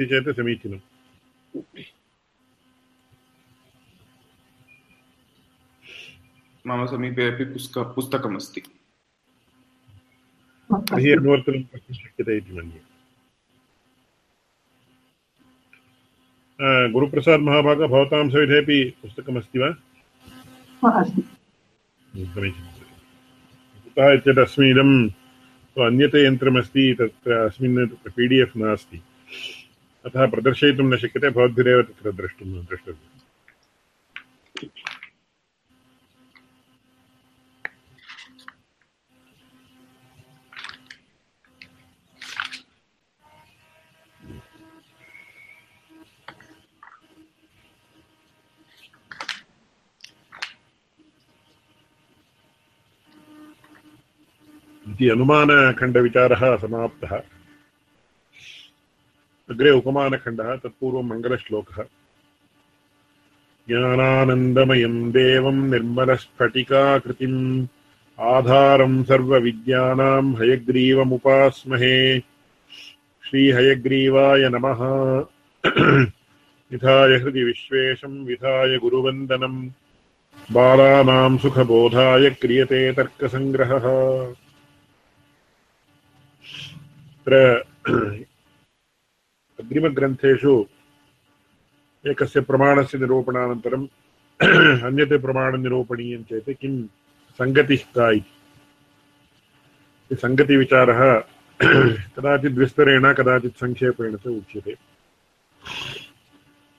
अस्ति चेत् समीचीनम् मम समीपे अपि पुस्तक पुस्तकमस्ति तर्हि अनुवर्तनं कर्तुं शक्यते इति मन्ये गुरुप्रसाद् भवतां सविधेपि पुस्तकमस्ति वा? समीचीनं कुतः चेत् अस्मिन् अन्यत् यन्त्रमस्ति तत्र अस्मिन् पी डि एफ् नास्ति। अतः प्रदर्शयितुं न शक्यते भवद्भिरेव तत्र द्रष्टुं द्रष्टव्यम् इति अनुमानखण्डविचारः समाप्तः अग्रे उपमानखण्डः, तत्पूर्वं मङ्गलश्लोकः। ज्ञानानन्दमयं देवं निर्मलस्फटिकाकृतिम्, आधारं सर्वविद्यानां हयग्रीवमुपास्महे। श्रीहयग्रीवाय नमः। विधाय हृदि विश्वेशं, विधाय गुरुवन्दनं। बालानां सुखबोधाय क्रियते तर्कसङ्ग्रहः। अग्रिमग्रन्थेषु एकस्य प्रमाणस्य निरूपणानन्तरम् अन्यत् प्रमाणं निरूपणीयं चेत् किं सङ्गतिः का इति। सङ्गतिविचारः कदाचित् विस्तरेण, कदाचित् सङ्क्षेपेण च उच्यते।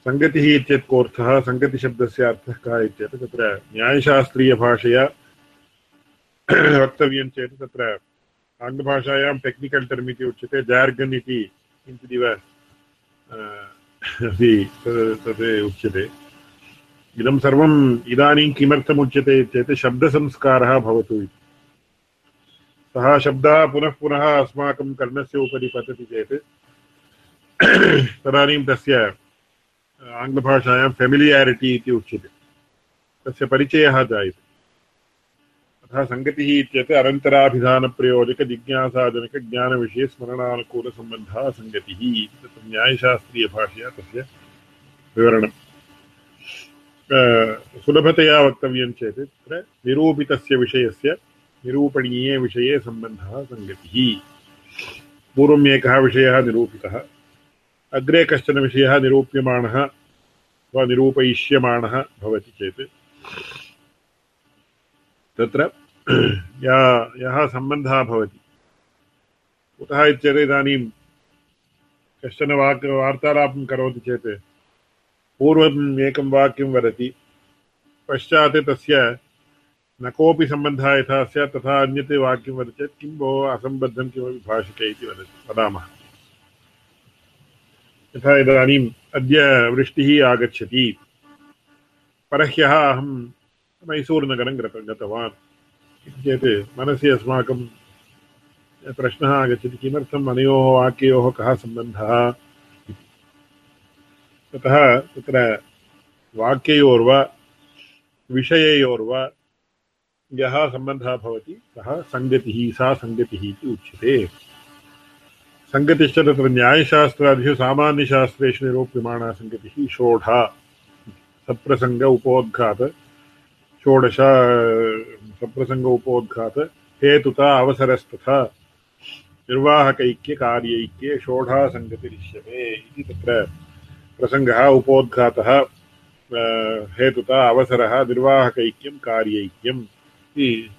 सङ्गतिः इत्येतत् कोऽर्थः? सङ्गतिशब्दस्य अर्थः कः इत्येतत् तत्र न्यायशास्त्रीयभाषया वक्तव्यं चेत् तत्र आङ्ग्लभाषायां टेक्निकल् टर्म् इति उच्यते जार्गन् इति किञ्चिदिव अपि तत् उच्यते। इदं सर्वम् इदानीं किमर्थम् उच्यते चेत् शब्दसंस्कारः भवतु इति। सः शब्दः पुनः पुनः अस्माकं कर्णस्य उपरि पतति चेत्, तदानीं तस्य आङ्ग्लभाषायां फेमिलियारिटि इति उच्यते। तस्य परिचयः जायते। अतः सङ्गतिः इत्येतत् अनन्तराभिधानप्रयोजकजिज्ञासाजनकज्ञानविषये स्मरणानुकूलसम्बन्धः सङ्गतिः इति तत्र न्यायशास्त्रीयभाषया तस्य विवरणम्। सुलभतया वक्तव्यं चेत् तत्र निरूपितस्य विषयस्य निरूपणीये सम्बन्धः सङ्गतिः। पूर्वम् एकः विषयः निरूपितः। अग्रे कश्चन विषयः निरूप्यमाणः वा निरूपयिष्यमाणः भवति चेत् तत्र या यः सम्बन्धः भवति। कुतः इत्येतत् इदानीं कश्चन वाक् वार्तालापं करोति चेत् पूर्वम् एकं वाक्यं वदति, पश्चात् तस्य न कोऽपि सम्बन्धः यथा स्यात् तथा अन्यत् वाक्यं वदति चेत् किं भोः असम्बद्धं किमपि भाषते इति वदति, वदामः। यथा इदानीम् अद्य वृष्टिः आगच्छति। परह्यः अहं मैसूरुनगरं गतवान्। इति चेत् मनसि अस्माकं प्रश्नः आगच्छति किमर्थम् अनयोः वाक्ययोः कः सम्बन्धः? ततः तत्र वाक्ययोर्वा, विषययोर्वा यः सम्बन्धः भवति, सः सङ्गतिः, सा सङ्गतिः इति उच्यते। सङ्गतिश्च तत्र न्यायशास्त्रादिषु, सामान्यशास्त्रेषु निरूप्यमाणा सङ्गतिः, षोढा सत्प्रसङ्ग उपोद्घात षोडश सप्रसङ्ग उपोद्घात, हेतुता अवसरस्तथा, निर्वाहकैक्यकार्यैक्ये षोढासङ्गतिरिष्यते इति तत्र प्रसङ्गः, उपोद्घातः हेतुता अवसरः, निर्वाहकैक्यं कार्यैक्यम् इति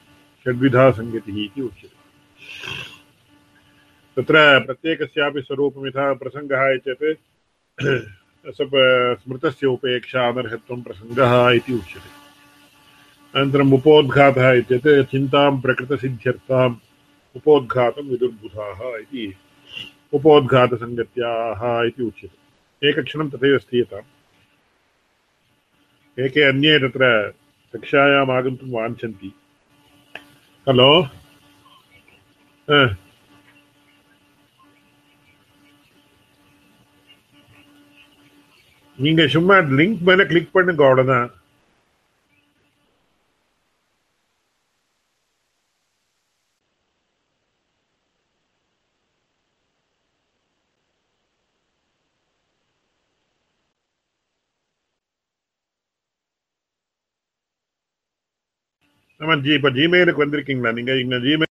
षड्विधा सङ्गतिः इति उच्यते। तत्र प्रत्येकस्यापि स्वरूपं यथा प्रसङ्गः चेत् स्मृतस्य उपेक्षा अनर्हत्वं प्रसङ्गः इति उच्यते। अनन्तरम् उपोद्घातः इत्युक्ते चिन्तां प्रकृतसिद्ध्यर्थाम् उपोद्घातं विदुर्बुधाः इति उपोद्घातसङ्गत्याः इति उच्यते एकक्षणं तथैव स्थीयताम् एके अन्ये तत्र कक्षायाम् आगन्तुं वाञ्छन्ति हलो நீங்க சும்மா லிங்க் மேல கிளிக் பண்ணுங்க அவ்வளவுதான் நம்ம ஜி இப்ப ஜிமெயிலுக்கு வந்திருக்கீங்களா? நீங்க இங்க Gmail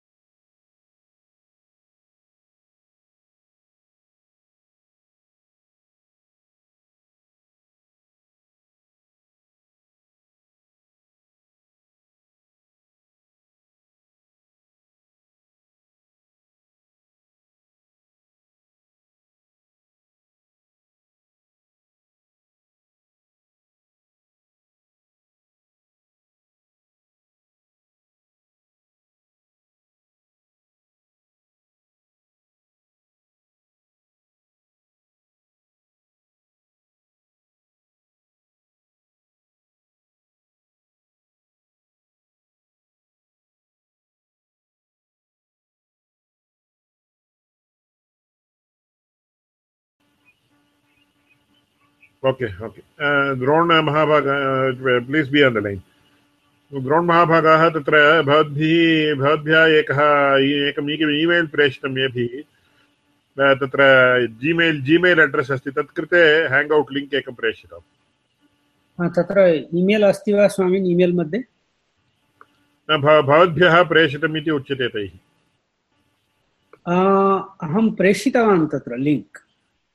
Okay, okay. Uh, Drona महाभाग please be on the line Drona महाभागाः तत्र भवद्भिः भवद्भ्यः एकः एकम् ईमेल् प्रेषितं येभिः तत्र जीमेल् जीमेल् अड्रेस् अस्ति तत् कृते हेङ्ग् औट् लिङ्क् एकं प्रेषितम् तत्र ईमेल् अस्ति वा स्वामिन् ईमेल् मध्ये भवद्भ्यः प्रेषितम् इति उच्यते तैः अहं प्रेषितवान् तत्र लिङ्क्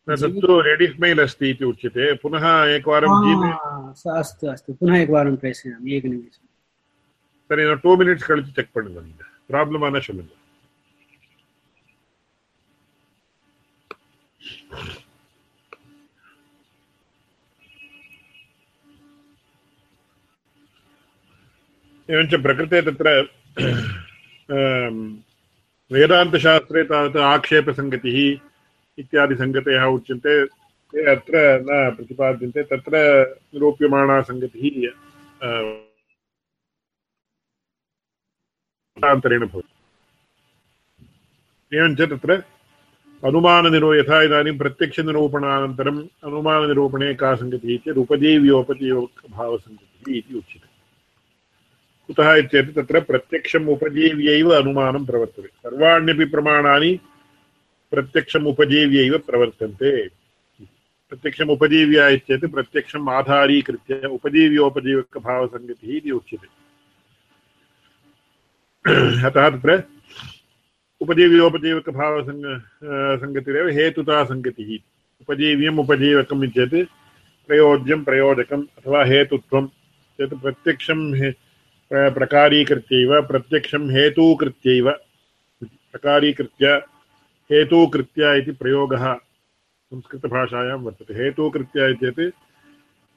तत्तु रेडिस् मेल् अस्ति इति उच्यते। पुनः एकवारं हाँ, अस्तु अस्तु पुनः एकवारं प्रेषयामि। एवञ्च प्रकृते तत्र वेदान्तशास्त्रे तावत् आक्षेपसङ्गतिः इत्यादिसङ्गतयः उच्यन्ते। ते अत्र न प्रतिपाद्यन्ते, तत्र निरूप्यमाणा सङ्गतिः अन्तरेण भवति। एवञ्च तत्र अनुमाननिरो, यथा इदानीं प्रत्यक्षनिरूपणानन्तरम् अनुमाननिरूपणे का सङ्गतिः चेत् उपजीव्योपजीवकभावसङ्गतिः इति उच्यते। कुतः इत्येतत् तत्र प्रत्यक्षम् उपजीव्यैव अनुमानं प्रवर्तते। सर्वाण्यपि प्रमाणानि प्रत्यक्षम् उपजीव्यैव प्रवर्तन्ते। प्रत्यक्षम् उपजीव्य इत्येतत् प्रत्यक्षम् आधारीकृत्य उपजीव्योपजीवकभावसङ्गतिः इति उच्यते। अतः तत्र उपजीव्योपजीवकभावसङ्ग सङ्गतिरेव हेतुता सङ्गतिः उपजीव्यम् उपजीवकम् चेत् प्रयोज्यं, प्रयोजकम् अथवा हेतुत्वं चेत् प्रत्यक्षं प्रकारीकृत्यैव, प्रत्यक्षं हेतूकृत्यैव प्रकारीकृत्य हेतूकृत्य इति प्रयोगः संस्कृतभाषायां वर्तते। हेतूकृत्य चेत्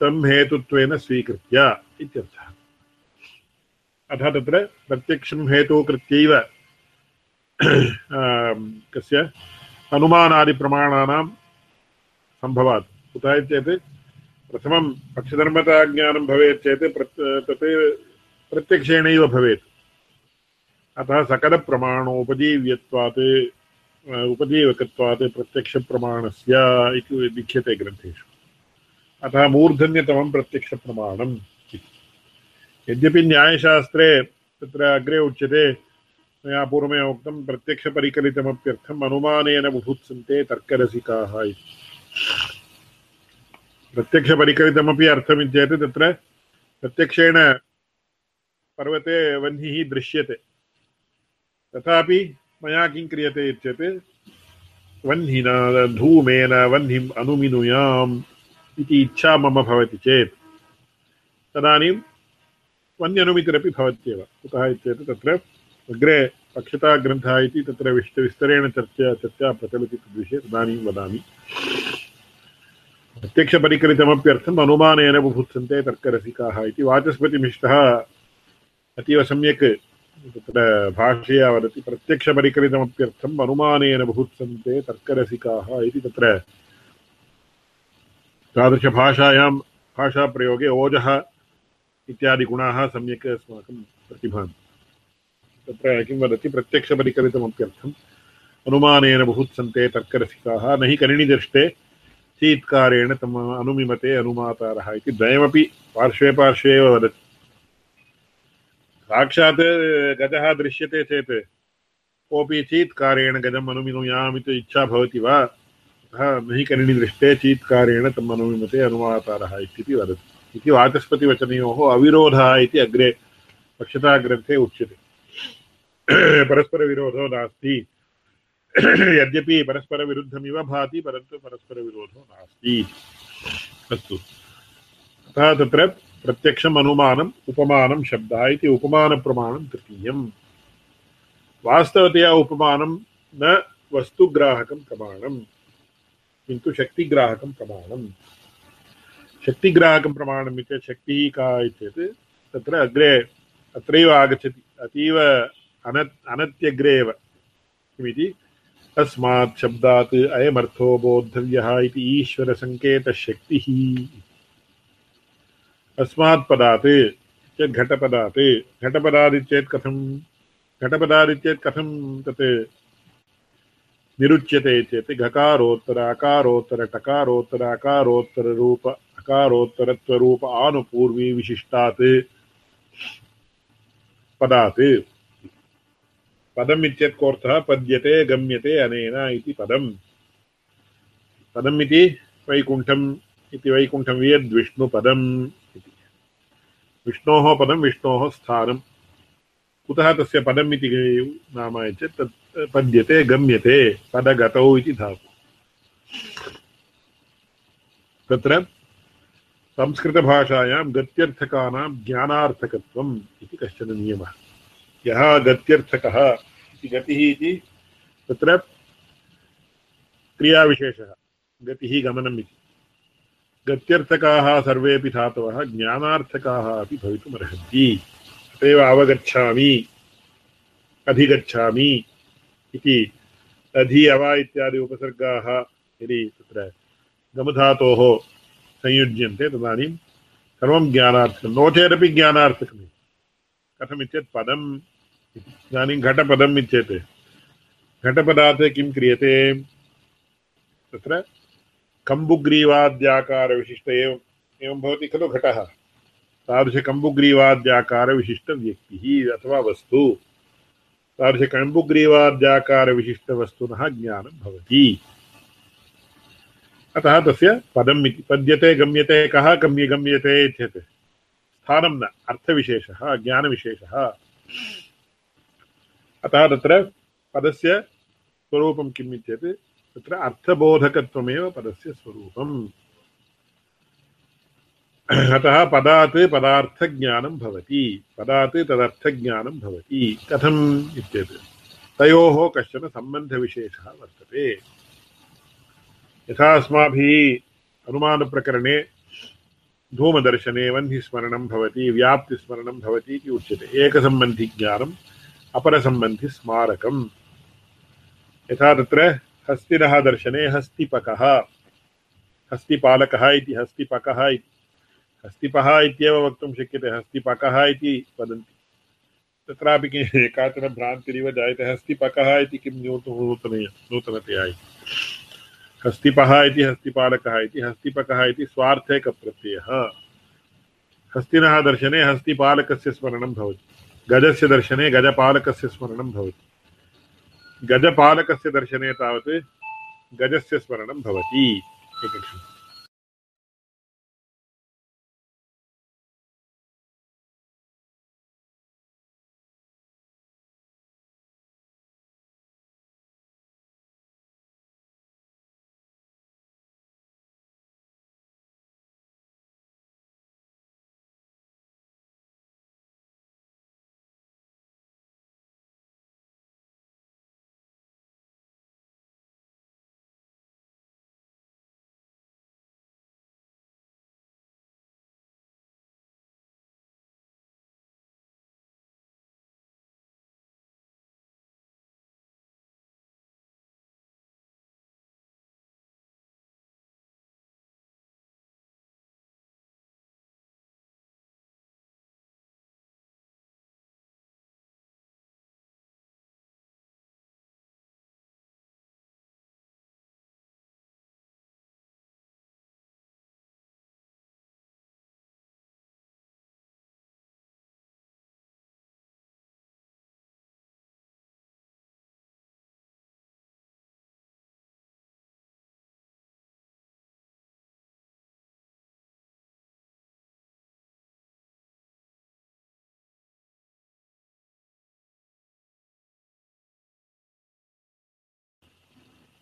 तं हेतुत्वेन स्वीकृत्य इत्यर्थः। अतः तत्र प्रत्यक्षं हेतूकृत्यैव कस्य अनुमानादिप्रमाणानां सम्भवात्। कुतः चेत् प्रथमं पक्षधर्मताज्ञानं भवेत् चेत् तत् प्रत्यक्षेणैव भवेत्। अतः सकलप्रमाणोपजीव्यत्वात् उपजीवकत्वात् प्रत्यक्षप्रमाणस्य इति लिख्यते ग्रन्थेषु अतः मूर्धन्यतमं प्रत्यक्षप्रमाणम् यद्यपि न्यायशास्त्रे तत्र अग्रे उच्यते मया पूर्वमेव उक्तं प्रत्यक्षपरिकलितमप्यर्थम् अनुमानेन बुभुत्सन्ते तर्करसिकाः इति प्रत्यक्षपरिकलितमपि अर्थमित्येत् तत्र प्रत्यक्षेण पर्वते वह्निः दृश्यते तथापि मया किं क्रियते वह्निना धूमेन वह्निम् अनुमिनुयाम् इति इच्छा मम भवति चेत्। तदानीं वन्यनुमितिरपि भवत्येव। कुतः इत्येतत् तत्र अग्रे पक्षताग्रन्थः इति तत्र विस्त विस्तरेण चर्चा चर्चा प्रचलति तद्विषये तदानीं वदामि। प्रत्यक्षपरिकलितमप्यर्थम् अनुमानेन बुभुत्सन्ते तर्करसिकाः इति वाचस्पतिमिष्टः अतीव तत्र भाषया वदति प्रत्यक्षपरिकलितमप्यर्थम् अनुमानेन बुभुत्सन्ते तर्करसिकाः इति तत्र तादृशभाषायां भाषाप्रयोगे ओजः इत्यादि गुणाः सम्यक् अस्माकं प्रतिभान्ति तत्र किं वदति प्रत्यक्षपरिकलितमप्यर्थम् अनुमानेन बुभुत्सन्ते तर्करसिकाः न हि कनिनिदृष्टे चीत्कारेण तम् अनुमिमते अनुमातारः इति द्वयमपि पार्श्वे पार्श्वे एव वदति। साक्षात् गजः दृश्यते चेत्, कोऽपि चीत्कारेण गजम् अनुमिनुयाम् इति इच्छा भवति वा? अतः न हि कनिनिदृष्टे चीत्कारेण तम् अनुमिमते अनुमातारः इत्यपि वदति। इति वाचस्पतिवचनयोः अविरोधः इति अग्रे पक्षताग्रन्थे उच्यते। परस्परविरोधो नास्ति। यद्यपि परस्परविरुद्धमिव भाति, परन्तु परस्परविरोधो नास्ति। अस्तु। अतः तत्र प्रत्यक्षम् अनुमानम् उपमानं शब्दः इति उपमानप्रमाणं तृतीयम्। वास्तवतया उपमानं न वस्तुग्राहकं प्रमाणं किन्तु प्रमाणम्। शक्तिग्राहकं प्रमाणम् इत्युक्ते शक्तिः का चेत् तत्र अग्रे अत्रैव आगच्छति, अतीव अन अनत्यग्रे एव किमिति तस्मात् शब्दात् अयमर्थो बोद्धव्यः इति ईश्वरसङ्केतशक्तिः। अस्मात् पदात् चेत् घटपदात्। घटपदादित्येत् कथं? घटपदादित्येत् कथं तत् निरुच्यते चेत् घकारोत्तर अकारोत्तर टकारोत्तर अकारोत्तर रूप अकारोत्तरत्वरूप आनुपूर्वी विशिष्टात् पदात्। पदम् इत्यर्थः पद्यते, गम्यते, अनेन इति पदम्। पदम् इति वैकुण्ठम् इति वैकुण्ठं यद्विष्णुपदम् विष्णोः पदं विष्णोः स्थानं कुतः पदम् नाम चेत् तत् पद्यते, गम्यते, पदगतौ धातु। तत्र संस्कृतभाषायां गत्यर्थकानां ज्ञानार्थकत्वम् इति कश्चन नियमः। यः गत्यर्थकः इति गतिः इति तत्र क्रियाविशेषः, गतिः गमनम् इति। गत्यर्थकाः सर्वेपि धातवः, ज्ञानार्थकाः अपि भवितुमर्हन्ति। अत एव अवगच्छामि, अधिगच्छामि इति अधि अव इत्यादि उपसर्गाः यदि तत्र गमधातोः संयुज्यन्ते, तदानीं सर्वं ज्ञानार्थकं। नो चेदपि ज्ञानार्थकम्। कथमित्येत् पदम् इदानीं घटपदम् इत्येत्। घटपदात् किं क्रियते? तत्र कम्बुग्रीवाद्याकारविशिष्ट एवम् एवं भवति खलु घटः तादृशकम्बुग्रीवाद्याकारविशिष्टव्यक्तिः अथवा वस्तु तादृशकम्बुग्रीवाद्याकारविशिष्टवस्तुनः ज्ञानं भवति अतः तस्य पदम् इति पद्यते गम्यते कः गम्य गम्यते चेत् स्थानं न अर्थविशेषः ज्ञानविशेषः अतः तत्र पदस्य स्वरूपं किम् इत्येत् तत्र अर्थबोधकत्वमेव पदस्य स्वरूपम्। अतः पदात् पदार्थज्ञानं भवति। पदात् तदर्थज्ञानं भवति। कथम् इत्येत्? तयोः कश्चन सम्बन्धविशेषः वर्तते। यथा अस्माभिः अनुमानप्रकरणे धूमदर्शने वह्निस्मरणं भवति, व्याप्तिस्मरणं भवति इति उच्यते। एकसम्बन्धिज्ञानम्, अपरसम्बन्धिस्मारकम्। यथा तत्र हस्तिनः दर्शने हस्तिपकः। हस्तिपालकः इति हस्तिपकः इति। हस्तिपः इत्येव वक्तुं शक्यते, हस्तिपकः इति वदन्ति। तत्रापि काचन भ्रान्तिरिव जायते, हस्तिपकः इति किं नूतनतया नूतनतया इति। हस्तिपः इति हस्तिपालकः इति, हस्तिपकः इति हस्तिनः दर्शने हस्तिपालकस्य स्मरणं भवति। गजस्य दर्शने गजपालकस्य स्मरणं भवति। गजपालकस्य दर्शने तावत् गजस्य स्मरणं भवति। एकक्षणम्।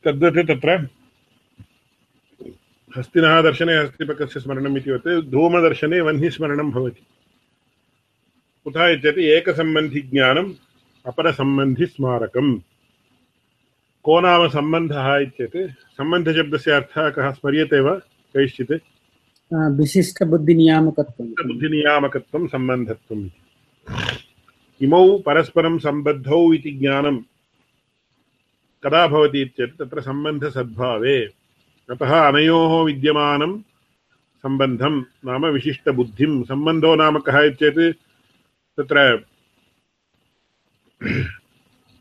तद्वत् तत्र हस्तिनः दर्शने हस्तिपकस्य स्मरणम् इतिवत् धूमदर्शने वह्निस्मरणं भवति। कुतः इत्येतत् एकसम्बन्धिज्ञानम् अपरसम्बन्धिस्मारकम्। को नाम सम्बन्धः इत्येत्? सम्बन्धशब्दस्य अर्थः कः? स्मर्यते वा? कैश्चित् विशिष्टबुद्धिनियामकत्वं बुद्धिनियामकत्वं सम्बन्धत्वम् इति। इमौ परस्परं सम्बद्धौ इति ज्ञानं कदा भवति इत्येतत् तत्र सम्बन्धसद्भावे। अतः अनयोः विद्यमानं सम्बन्धं नाम विशिष्टबुद्धिं। सम्बन्धो नाम कः चेत् तत्र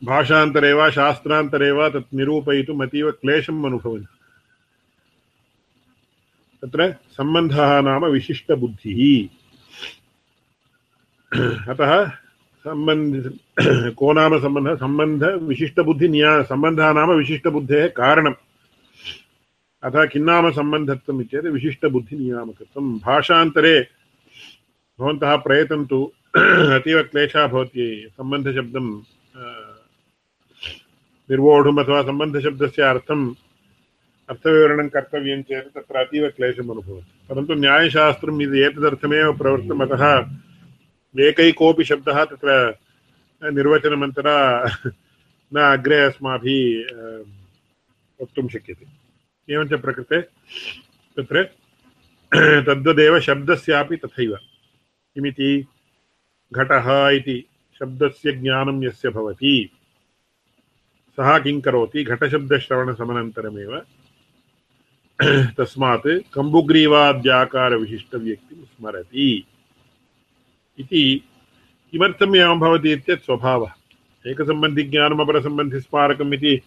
भाषान्तरे वा शास्त्रान्तरे वा तत् निरूपयितुम् अतीव क्लेशम् अनुभवन्ति। तत्र सम्बन्धः नाम विशिष्टबुद्धिः। अतः सम्बन्ध को नाम सम्बन्धः सम्बन्ध विशिष्टबुद्धिनिया सम्बन्धः नाम विशिष्टबुद्धेः कारणम्। अतः किन्नाम सम्बन्धत्वम् इत्येतत् विशिष्टबुद्धिनियामकत्वं भाषान्तरे भवन्तः प्रयतन्तु। अतीव क्लेशः भवति सम्बन्धशब्दं निर्वोढुम् अथवा सम्बन्धशब्दस्य अर्थम्। अर्थविवरणं कर्तव्यं चेत् तत्र अतीव क्लेशम् अनुभवति। परन्तु न्यायशास्त्रम् इति एतदर्थमेव प्रवृत्तम्। अतः एकैकोऽपि शब्दः तत्र निर्वचनमन्तरा न अग्रे अस्माभिः वक्तुं शक्यते। एवञ्च प्रकृते तत्र तद्वदेव शब्दस्यापि तथैव। किमिति घटः इति शब्दस्य ज्ञानं यस्य भवति। सः किं करोति? घटशब्दश्रवणसमनन्तरमेव तस्मात् कम्बुग्रीवाद्याकारविशिष्टव्यक्तिं स्मरति। इति किमर्थम् एवं भवति इत्येतत् स्वभावः? एकसम्बन्धिज्ञानम्, अपरसम्बन्धिस्मारकम् इति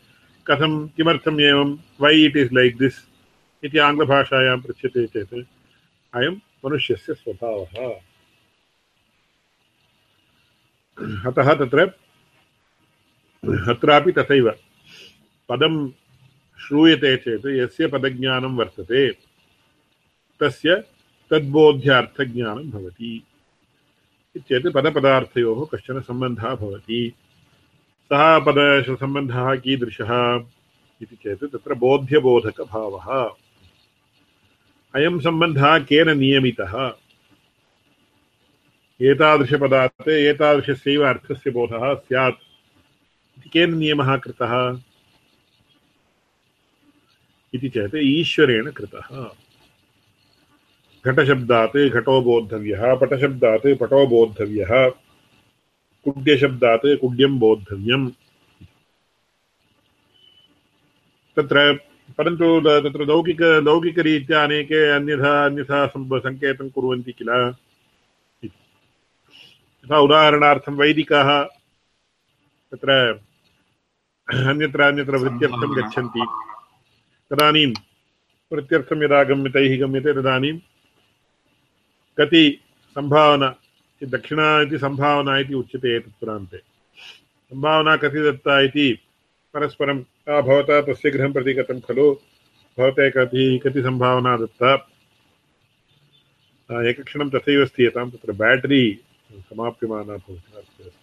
कथं किमर्थम् एवं वै इट् इस् लैक् दिस् इति आङ्ग्लभाषायां पृच्छ्यते चेत् अयं मनुष्यस्य स्वभावः। अतः तत्र अत्रापि तथैव पदं श्रूयते चेत् यस्य पदज्ञानं वर्तते, तस्य तद्बोध्यार्थज्ञानं भवति। चेत् पदपदार्थयोः कश्चन सम्बन्धः भवति। सः पदसम्बन्धः कीदृशः इति चेत् तत्र बोध्यबोधकभावः। अयं सम्बन्धः केन नियमितः? एतादृशपदात् एतादृशस्यैव अर्थस्य बोधः स्यात् इति केन नियमः कृतः? इति चेत् ईश्वरेण कृतः। घटशब्दात् घटो बोद्धव्यः पटशब्दात् पटो बोद्धव्यः कुड्यशब्दात् कुड्यं बोद्धव्यम्। तत्र परन्तु तत्र लौकिक लौकिकरीत्या अनेके अन्यथा अन्यथा सङ्केतं कुर्वन्ति किल? यथा उदाहरणार्थं वैदिकाः तत्र अन्यत्र अन्यत्र वृत्त्यर्थं गच्छन्ति। तदानीं वृत्त्यर्थं यदा गम्यते गम्यते तदानीं कति सम्भावना दक्षिणा इति सम्भावना इति उच्यते एतत् पुरान्ते। सम्भावना कति दत्ता इति परस्परं भवता तस्य गृहं प्रति गतं खलु, भवते कति कति सम्भावना दत्ता। एकक्षणं तथैव स्थीयतां, तत्र बेटरी समाप्यमाना भवति।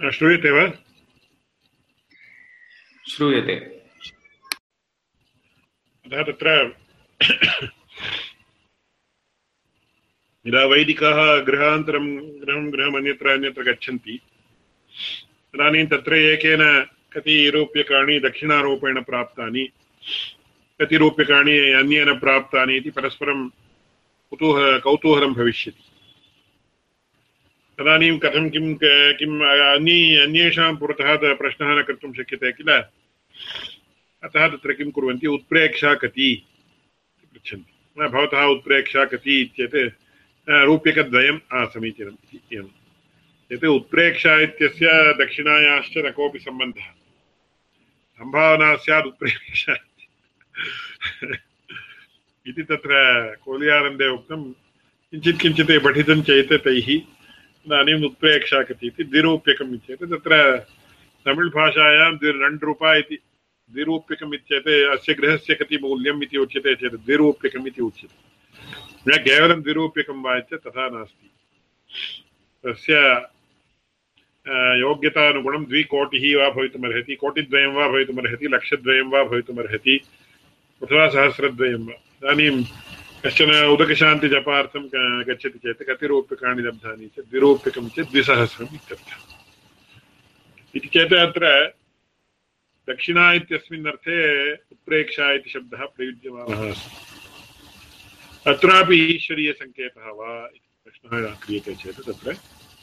श्रूयते वा श्रूयते अतः तत्र यदा वैदिकाः गृहान्तरं गृहं गृहम् अन्यत्र अन्यत्र गच्छन्ति तदानीं तत्र एकेन कति रूप्यकाणि दक्षिणारूपेण प्राप्तानि कति रूप्यकाणि अन्येन प्राप्तानि इति परस्परं कुतूहल कौतूहलं भविष्यति तदानीं कथं किं किम् अन्ये, अन्येषां पुरतः प्रश्नः न कर्तुं शक्यते किल? अतः तत्र किं कुर्वन्ति? उत्प्रेक्षा कति पृच्छन्ति। भवतः उत्प्रेक्षा कति इत्येतत् रूप्यकद्वयं समीचीनम् इति एवं यत् उत्प्रेक्षा इत्यस्य दक्षिणायाश्च न कोऽपि सम्बन्धः। सम्भावना स्यात् उत्प्रेक्षा इति। तत्र कोलियानन्दे उक्तं। किञ्चित् किञ्चित् पठितं चेत् तैः इदानीम् उत्प्रेक्षा कति इति द्विरूप्यकम् इत्येतत् तत्र तमिळ् भाषायां द्वि रूपा इति द्विरूप्यकम् इत्येते अस्य गृहस्य कति मूल्यम् इति उच्यते चेत् द्विरूप्यकम् इति उच्यते न केवलं द्विरूप्यकं वा इत्येतत् तथा नास्ति तस्य योग्यतानुगुणं द्विकोटिः वा भवितुमर्हति कोटिद्वयं वा भवितुमर्हति लक्षद्वयं वा भवितुमर्हति अथवा सहस्रद्वयं वा इदानीं कश्चन उदकशान्तिजपार्थं गच्छति चेत् कति रूप्यकाणि लब्धानि चेत् द्विरूप्यकं चेत् द्विसहस्रम् इत्यर्थः। इति चेत् अत्र दक्षिणा इत्यस्मिन् अर्थे उत्प्रेक्षा इति शब्दः प्रयुज्यमानः अस्ति। अत्रापि ईश्वरीयसङ्केतः वा इति प्रश्नः क्रियते चेत् तत्र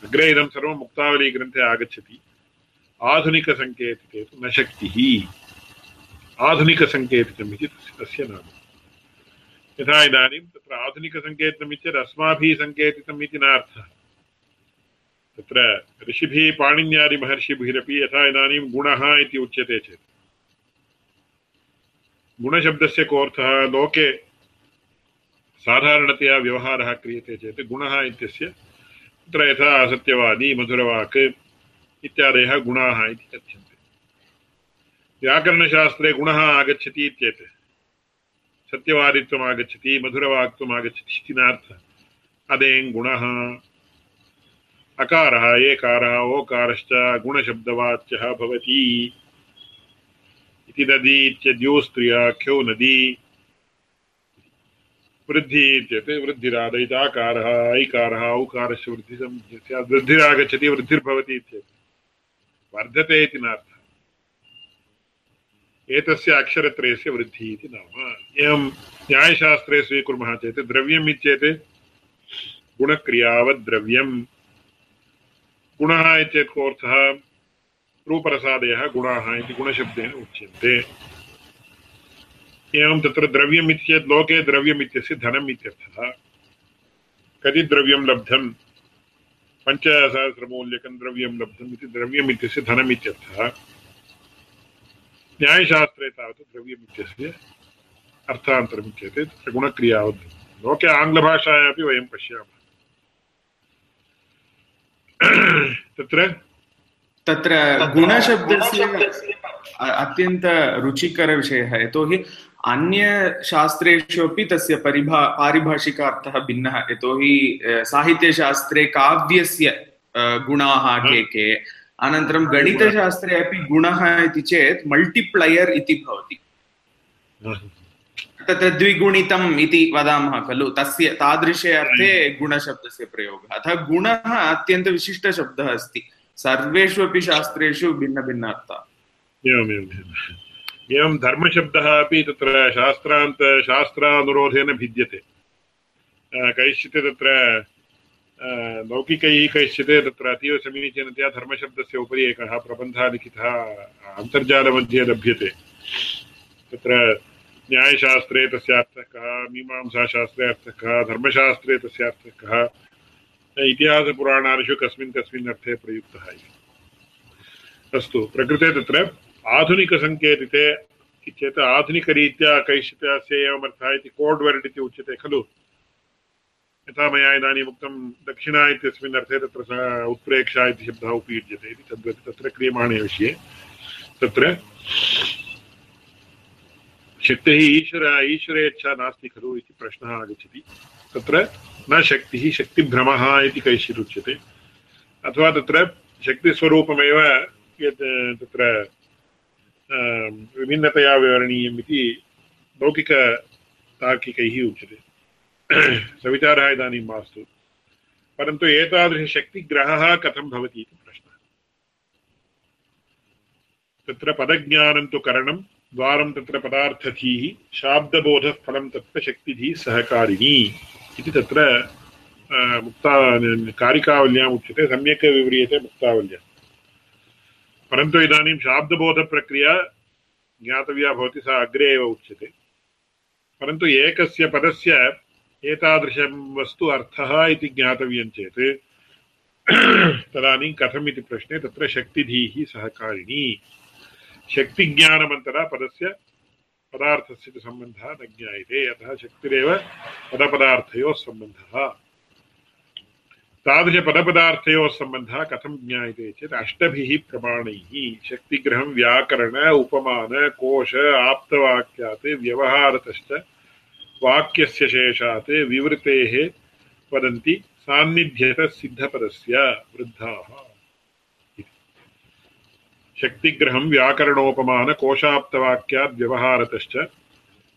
अग्रे इदं सर्वं मुक्तावलीग्रन्थे आगच्छति। आधुनिकसङ्केतिके तु न शक्तिः। आधुनिकसङ्केतिकम् इति तस्य नाम। यथा इदानीं तत्र आधुनिकसङ्केतम् इत्येतत् अस्माभिः सङ्केतितम् इति नार्थः। तत्र ऋषिभिः पाणिन्यादिमहर्षिभिरपि यथा इदानीं गुणः इति उच्यते चेत्। गुणशब्दस्य कोऽर्थः? लोके साधारणतया व्यवहारः क्रियते चेत् गुणः इत्यस्य तत्र यथा सत्यवादी मधुरवाक् इत्यादयः गुणाः इति कथ्यन्ते। व्याकरणशास्त्रे गुणः आगच्छति इत्येत् सत्यवादित्वम् आगच्छति, मधुरवाक्त्वम् आगच्छति इति नार्थः अदेङ् गुणः। अकारः, एकारः, ओकारश्च गुणशब्दवाच्यः भवति। इति नदी इत्यद्योस्त्रियाख्यो नदी। वृद्धि इत्येते वृद्धिरादयिताकारः, ऐकारः औकारस्य वृद्धि स्यात् वृद्धिरागच्छति, वृद्धिर्भवति वर्धते इति नार्थः। एतस्य अक्षरत्रयस्य वृद्धिः इति नाम। एवं न्यायशास्त्रे स्वीकुर्मः चेत् द्रव्यम् इत्येते गुणक्रियावद्द्रव्यम् गुणः इत्येतत् कोऽर्थः? रूपरसादयः गुणाः इति गुणशब्देन उच्यन्ते। एवं तत्र द्रव्यम् इत्येतत् लोके द्रव्यम् इत्यस्य धनम् इत्यर्थः। कति द्रव्यं लब्धं पञ्चसहस्रमूल्यकं द्रव्यं लब्धम् इति द्रव्यम् इत्यस्य धनम् इत्यर्थः। न्यायशास्त्रे तावत् द्रव्यम् इत्यस्य अर्थान्तरम् उच्यते तत्र गुणक्रियावद् लोके आङ्ग्लभाषायापि वयं पश्यामः तत्र तत्र गुणशब्दस्य अत्यन्तरुचिकरविषयः यतोहि अन्यशास्त्रेषु अपि तस्य परिभा पारिभाषिकार्थः भिन्नः यतोहि साहित्यशास्त्रे काव्यस्य गुणाः के के अनन्तरं गणितशास्त्रे अपि गुणः इति चेत् मल्टिप्लयर् इति भवति। तत्र द्विगुणितम् इति वदामः खलु। तस्य तादृशे अर्थे गुणशब्दस्य प्रयोगः। अतः गुणः अत्यन्तविशिष्टशब्दः अस्ति। सर्वेषु अपि शास्त्रेषु भिन्नभिन्न अर्थः एवं धर्मशब्दः अपि तत्र शास्त्रान्त शास्त्रानुरोधेन भिद्यते। कैश्चित् तत्र लौकिकैः कैश्चित् तत्र अतीव समीचीनतया धर्मशब्दस्य उपरि एकः प्रबन्धः लिखितः अन्तर्जालमध्ये लभ्यते। तत्र न्यायशास्त्रे तस्य अर्थः कः मीमांसाशास्त्रे अर्थः कः धर्मशास्त्रे तस्य अर्थः कः इतिहासपुराणादिषु कस्मिन् कस्मिन् अर्थे प्रयुक्तः इति। अस्तु, प्रकृते तत्र आधुनिकसङ्केतिते चेत् आधुनिकरीत्या कैश्चित् अस्य एवमर्थः इति कोड् वर्ड् इति उच्यते खलु। यथा मया इदानीम् उक्तं दक्षिणा इत्यस्मिन् अर्थे तत्र उत्प्रेक्षा इति शब्दः उपयुज्यते इति तद्वत् तत्र क्रियमाणे विषये। तत्र शक्तिः ईश्वर, ईश्वरेच्छा नास्ति खलु इति प्रश्नः आगच्छति। तत्र न शक्तिः, शक्तिभ्रमः इति कैश्चित् उच्यते अथवा तत्र शक्तिस्वरूपमेव यत्, तत्र विभिन्नतया विवरणीयम् इति लौकिकतार्किकैः उच्यते। सविचारः इदानीं मास्तु। परन्तु एतादृशशक्तिग्रहः कथं भवति इति प्रश्नः। तत्र पदज्ञानं तु करणं, द्वारं तत्र पदार्थधीः शाब्दबोधः फलं तत्र शक्तिधिः, सहकारिणी इति तत्र मुक्ता, कारिकावल्याम् उच्यते, सम्यक् विव्रियते मुक्तावल्या। परन्तु इदानीं शाब्दबोधप्रक्रिया ज्ञातव्या भवति, सा अग्रे एव उच्यते। परन्तु एकस्य पदस्य एतादृशं वस्तु अर्थः इति ज्ञातव्यं चेत् तदानीं कथम् इति प्रश्ने तत्र शक्तिधीः सहकारिणी। शक्तिज्ञानमन्तरा पदस्य पदार्थस्य च सम्बन्धः न ज्ञायते अतः शक्तिरेव पदपदार्थयोः सम्बन्धः। तादृशपदपदार्थयोः सम्बन्धः कथं ज्ञायते चेत् अष्टभिः प्रमाणैः, शक्तिग्रहं, व्याकरण, उपमान, कोश, आप्तवाक्यात्, व्यवहारतश्च वाक्यस्य शेषात् विवृतेः वदन्ति सान्निध्यतसिद्धपदस्य वृद्धाः। शक्तिग्रहं व्याकरणोपमान कोशाप्तवाक्याद् व्यवहारतश्च,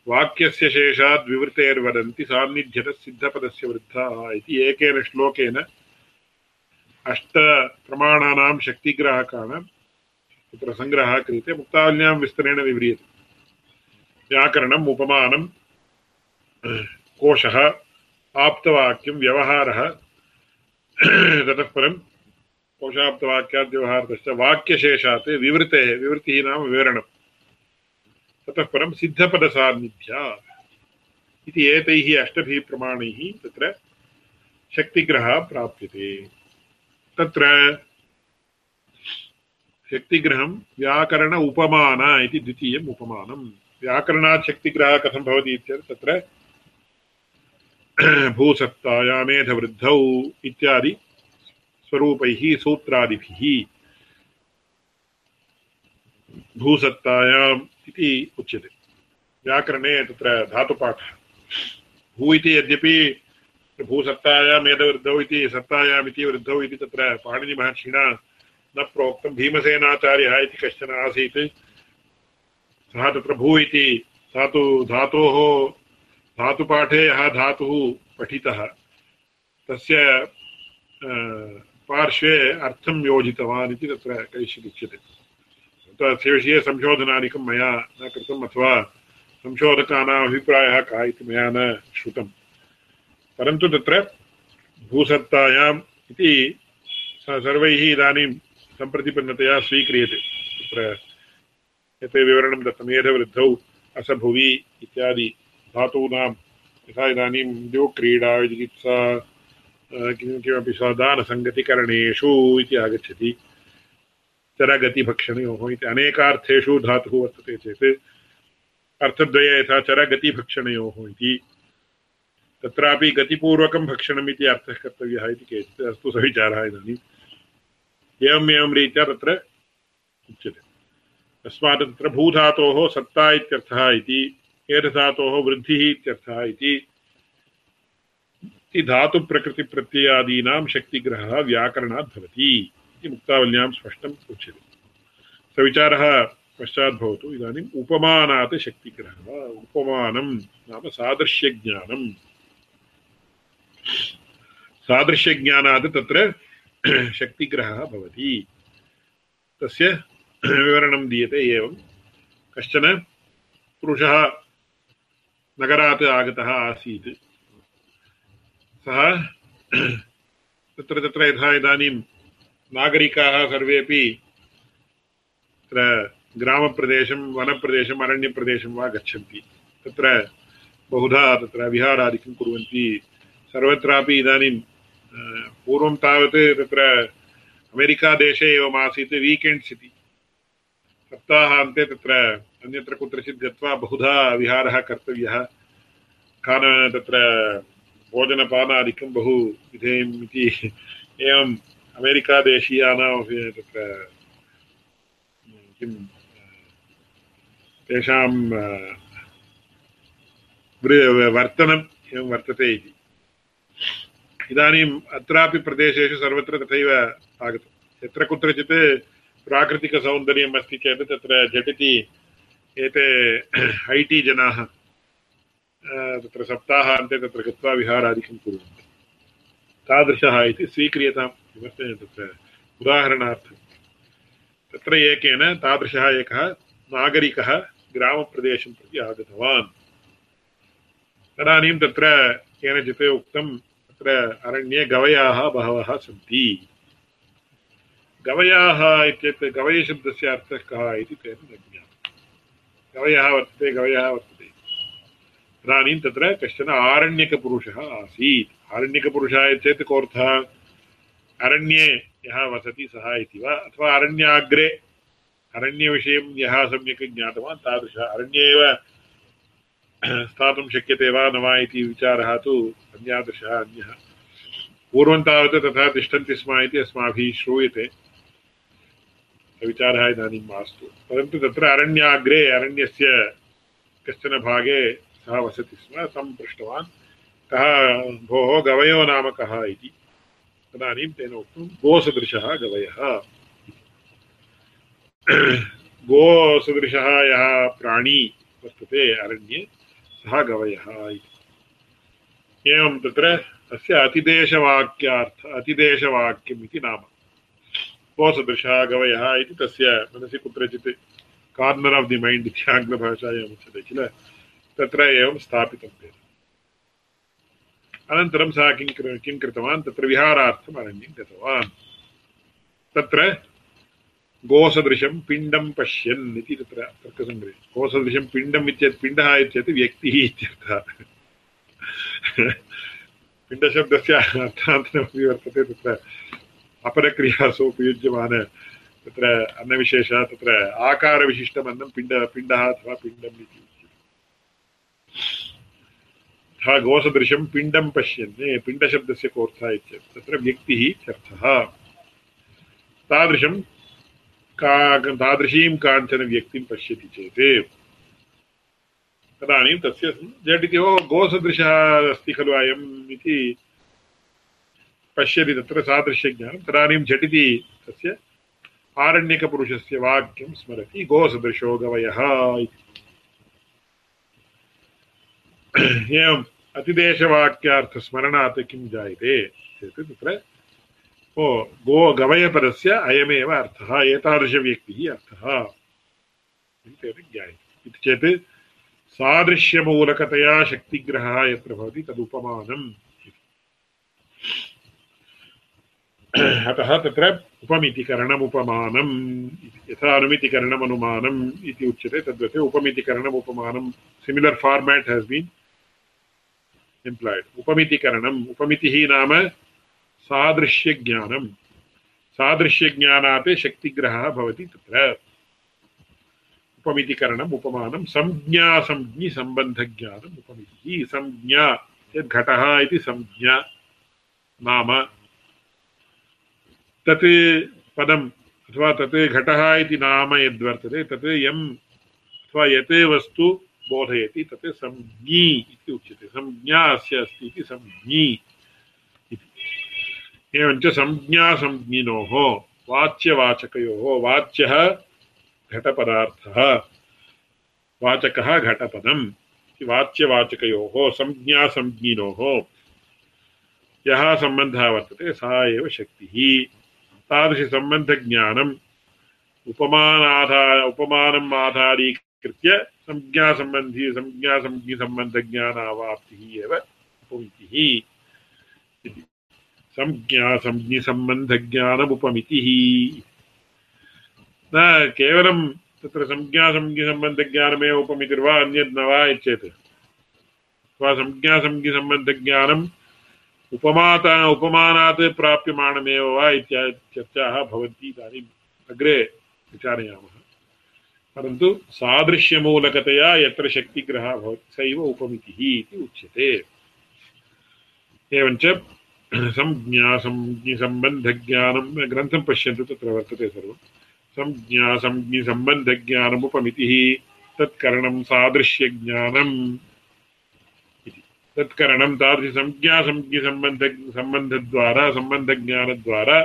वाक्यस्य शेषाद् विवृतेर्वदन्ति सान्निध्यतसिद्धपदस्य वृद्धाः इति एकेन श्लोकेन अष्टप्रमाणानां शक्तिग्राहकाणां तत्र सङ्ग्रहः क्रियते। मुक्तावल्यां विस्तरेण विव्रियते। व्याकरणम् उपमानं कोशः आप्तवाक्यं व्यवहारः। ततः परं कोशाप्तवाक्यात् व्यवहारतश्च वाक्यशेषात् विवृतेः, विवृतिः नाम विवरणं। ततः परं सिद्धपदसान्निध्या इति एतैः अष्टभिः प्रमाणैः तत्र शक्तिग्रहः प्राप्यते। तत्र शक्तिग्रहं व्याकरण उपमान इति द्वितीयम् उपमानं व्याकरणात् शक्तिग्रहः कथं भवति इत्येतत् तत्र भूसत्ताया मेधवृद्धौ इत्यादि स्वरूपैः सूत्रादिभिः। भूसत्तायाम् इति उच्यते। व्याकरणे तत्र धातुपाठः। भू इति यद्यपि भूसत्तायाम् एतवृद्धौ इति, सत्तायाम् वृद्धौ इति तत्र पाणिनिमहर्षिणा न प्रोक्तं। भीमसेनाचार्यः इति कश्चन आसीत्। सः तत्र भू इति धातु, धातोः धातुपाठे यः धातुः पठितः, तस्य पार्श्वे अर्थं योजितवान् इति तत्र कैश्चिदुच्यते तस्य विषये संशोधनादिकं मया न कृतम् अथवा संशोधकानाम् अभिप्रायः कः इति मया न श्रुतम्। परन्तु तत्र भूसत्तायाम् इति सर्वैः इदानीं सम्प्रतिपन्नतया स्वीक्रियते। तत्र यत् विवरणं दत्तं असभुवि इत्यादि धातूनां, यथा इदानीं उद्योगक्रीडा चिकित्सा किं, किमपि स्वदानसङ्गतिकरणेषु इति आगच्छति। चरगतिभक्षणयोः इति अनेकार्थेषु धातुः वर्तते चेत्, अर्थद्वये यथा चरगतिभक्षणयोः इति, तत्रापि गतिपूर्वकं भक्षणम् इति अर्थः कर्तव्यः इति केचित् अस्तु सविचारः इदानीम् एवम् एवं रीत्या तत्र उच्यते। तस्मात् तत्र भूधातोः सत्ता इत्यर्थः इति एतधातोः वृद्धिः इत्यर्थः इति। धातुप्रकृतिप्रत्ययादीनां शक्तिग्रहः व्याकरणात् भवति इति मुक्तावल्यां स्पष्टम् उच्यते सविचारः पश्चात् भवतु। इदानीम् उपमानात् शक्तिग्रहः। उपमानं नाम सादृश्यज्ञानम्। सादृश्यज्ञानात् तत्र शक्तिग्रहः भवति। तस्य विवरणं दीयते एवं कश्चन पुरुषः नगरात् आगतः आसीत्। सः तत्र तत्र यथा इदानीं नागरिकाः सर्वेपि तत्र ग्रामप्रदेशं, वनप्रदेशम्, अरण्यप्रदेशं वा गच्छन्ति। तत्र बहुधा तत्र विहारादिकं कुर्वन्ति। सर्वत्रापि इदानीं पूर्वं तावत् तत्र अमेरिकादेशे एवम् वीकेण्ड्स् इति। सप्ताहान्ते तत्र, अन्यत्र कुत्रचित् गत्वा बहुधा विहारः कर्तव्यः। खान तत्र भोजनपानादिकं बहु विधेयम् इति एवम् अमेरिकादेशीयानामपि तत्र, किं, तेषां वर्तनम् एवं वर्तते इति। इदानीम् अत्रापि प्रदेशेषु सर्वत्र तथैव आगतम् यत्र कुत्रचित् प्राकृतिकसौन्दर्यम् अस्ति चेत् तत्र झटिति एते ऐ टि जनाः तत्र सप्ताहान्ते तत्र गत्वा विहारादिकं कुर्वन्ति। तादृशः इति स्वीक्रियतां किमर्थं तत्र उदाहरणार्थं। तत्र एकेन तादृशः एकः नागरिकः ग्रामप्रदेशं प्रति आगतवान्। तदानीं तत्र केनचित् अरण्ये गवयाः बहवः सन्ति। गवयाः इत्येतत् गवयशब्दस्य अर्थः कः इति तेन न ज्ञातं गवयः वर्तते गवयः वर्तते। तदानीं तत्र कश्चन आरण्यकपुरुषः आसीत्। आरण्यकपुरुषः चेत् कोऽर्थः अरण्ये यः वसति सः इति वा? अथवा अरण्याग्रे अरण्यविषयं यः सम्यक् ज्ञातवान् तादृशः अरण्ये एव स्थातुं शक्यते वा न वा इति विचारः तु अन्यादृशः अन्यः। पूर्वं तावत् तथा तिष्ठन्ति स्म इति अस्माभिः श्रूयते। विचारः इदानीं मास्तु परन्तु तत्र अरण्याग्रे, अरण्यस्य कश्चन भागे सः वसति स्म तं पृष्टवान्। कः, भोः गवयो नाम कः इति। तदानीं तेन उक्तं गोसदृशः गवयः। गोसदृशः यः प्राणी वर्तते अरण्ये, सः गवयः इति। एवं तत्र तस्य अतिदेशवाक्यार्थ, अतिदेशवाक्यम् इति नाम। गोसदृशः गवयः इति तस्य मनसि कुत्रचित् कार्नर् आफ् दि मैण्ड् इति आङ्ग्लभाषायाम् उच्यते किल? तत्र एवं स्थापितं तेन अनन्तरं सः किं किं कृतवान्? तत्र विहारार्थम् अरण्यं गतवान्। तत्र गोसदृशं पिण्डं पश्यन् इति तत्र तर्कसङ्ग्रहे। गोसदृशं पिण्डम् इत्येतत् पिण्डः इत्येतत् व्यक्तिः इत्यर्थः। पिण्डशब्दस्य अर्थान्तरमपि वर्तते तत्र। अपरक्रियासु उपयुज्यमान तत्र अन्नविशेषः तत्र आकारविशिष्टम् अन्नं पिण्ड, पिण्डः अथवा पिण्डम् इति तथा गोसदृशं पिण्डं पश्यन् पिण्डशब्दस्य कोऽर्थः इत्येतत् तत्र व्यक्तिः इत्यर्थः तादृशं का, तादृशीं काञ्चन व्यक्तिं पश्यति चेत्। तदानीं तस्य झटिति ओ गोसदृशः अस्ति खलु अयम् इति पश्यति तत्र सादृश्यज्ञानं तदानीं झटिति तस्य आरण्यकपुरुषस्य वाक्यं स्मरति, गोसदृशो गवयः एवम् अतिदेशवाक्यार्थस्मरणात् किं जायते चेत् तत्र, ओ, गो गवयपदस्य अयमेव अर्थः, एतादृशव्यक्तिः अर्थः तेन ज्ञायते। इति चेत् सादृश्यमूलकतया शक्तिग्रहः यत्र भवति तदुपमानम् अतः तत्र उपमितिकरणमुपमानम् यथा अनुमितिकरणमनुमानम् इति उच्यते, तद्वत् उपमितिकरणमुपमानं similar format has been employed उपमितिकरणम्, उपमितिः नाम सादृश्यज्ञानं सादृश्यज्ञानात् शक्तिग्रहः भवति तत्र। उपमितिकरणम् उपमानं संज्ञासंज्ञिसम्बन्धज्ञानम् उपमितिः, संज्ञा यद् घटः इति संज्ञा। नाम तत् पदम् अथवा तत् घटः इति नाम यद्वर्तते, तत् यम् अथवा यत् वस्तु बोधयति, तत् संज्ञी इति उच्यते। संज्ञा अस्य अस्ति इति संज्ञी इति। एवञ्च संज्ञासंज्ञिनोः वाच्यवाचकयोः, वाच्यः घटपदार्थः, वाचकः घटपदम् इति वाच्यवाचकयोः संज्ञासंज्ञिनोः यः सम्बन्धः वर्तते, सा एव शक्तिः। तादृशसम्बन्धज्ञानम् उपमानाधार उपमानम् आधारीकृत्य संज्ञासम्बन्धी संज्ञासंज्ञिसम्बन्धज्ञानावाप्तिः एव उपमितिः इति। संज्ञासंज्ञिसम्बन्धज्ञानमुपमितिः न, केवलं तत्र संज्ञासंज्ञिसम्बन्धज्ञानमेव उपमितिर्वा अन्यद् न वा चेत् अथवा संज्ञासंज्ञिसम्बन्धज्ञानम् उपमाता उपमानात् प्राप्यमाणमेव वा इत्यादि भवन्ति इदानीम् अग्रे विचारयामः। परन्तु सादृश्यमूलकतया यत्र शक्तिग्रहः भवति सैव उपमितिः इति उच्यते। एवञ्च संज्ञासंज्ञिसम्बन्धज्ञानं ग्रन्थं पश्यन्तु तत्र वर्तते सर्वं। संज्ञासंज्ञिसम्बन्धज्ञानमुपमितिः तत्करणं सादृश्यज्ञानम्। तत्करणं तादृशसंज्ञासंज्ञिसम्बन्ध सम्बन्धद्वारा सम्बन्धज्ञानद्वारा